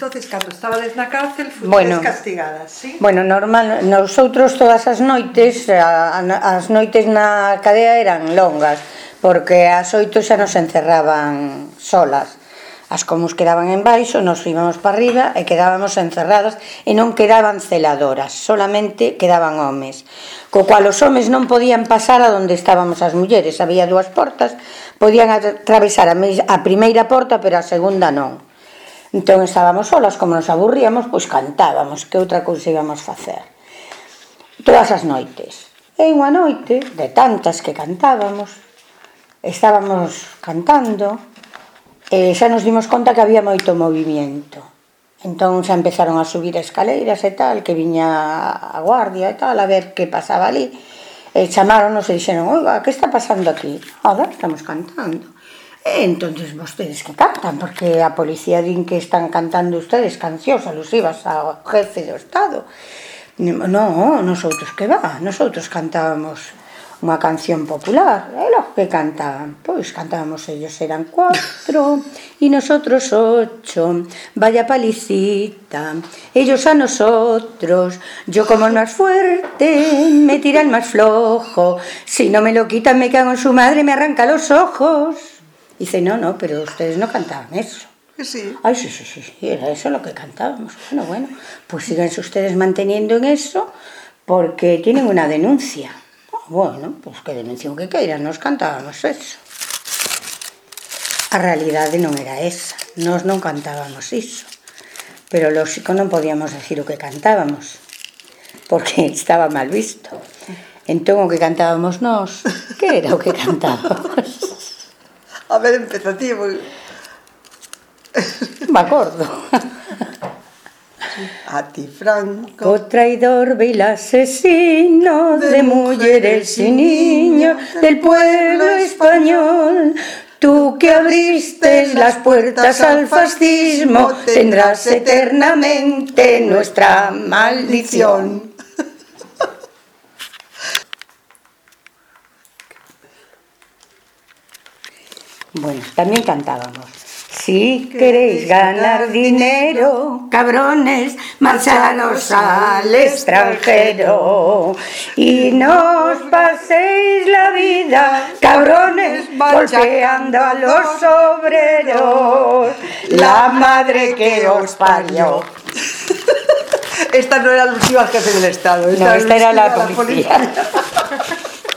entonces cando estabades na cárcel fuides bueno, castigadas, sí? Bueno, normal, nosoutros todas as noites, a, a, as noites na cadea eran longas, porque ás oito xa nos encerraban solas. As comus quedaban en baixo, nos íbamos para arriba e quedábamos encerradas e non quedaban celadoras, solamente quedaban homes. Co cual os homes non podían pasar a onde estábamos as mulleres, había dúas portas, podían atravesar a, a primeira porta pero a segunda non. Entón estábamos solas, como nos aburríamos, pois cantábamos, que outra cousa íbamos facer. Todas as noites. E unha noite, de tantas que cantábamos, estábamos cantando, e xa nos dimos conta que había moito movimento. Entón xa empezaron a subir escaleiras e tal, que viña a guardia e tal, a ver que pasaba ali. E chamáronos e dixeron, oiga, que está pasando aquí? Oda, estamos cantando. Entonces vostedes que cantan, porque a policía din que están cantando ustedes cancións alusivas ao jefe do Estado. No, nosotros que va, nosotros cantábamos unha canción popular, e los que cantaban, pois cantábamos ellos eran cuatro y nosotros ocho, vaya palicita, ellos a nosotros, yo como el más fuerte, me tira el más flojo, si no me lo quitan me cago en su madre, me arranca los ojos. Dice, no, no, pero ustedes no cantaban eso. Sí. Ay, sí, sí, sí, sí, era eso lo que cantábamos. Bueno, bueno, pues síganse ustedes manteniendo en eso porque tienen una denuncia. Ah, Bueno, pues que denuncian que queiran, nos cantábamos eso. A realidade non era esa, nós non cantábamos iso. Pero lógico non podíamos decir o que cantábamos, porque estaba mal visto. Entón o que cantábamos nós, que era o que cantábamos? A ver, empezativo. Me acordo. A ti, Franco. O traidor ve el asesino de mujeres y niños del pueblo español. Tú que abriste las puertas al fascismo tendrás eternamente nuestra maldición. Bueno, también cantábamos. Si queréis ganar dinero, cabrones, marcharos al extranjero. Y no os paséis la vida, cabrones, golpeando a los obreros. La madre que os parió. Esta no era alusiva al jefe del Estado. No, esta era la alusiva a policía.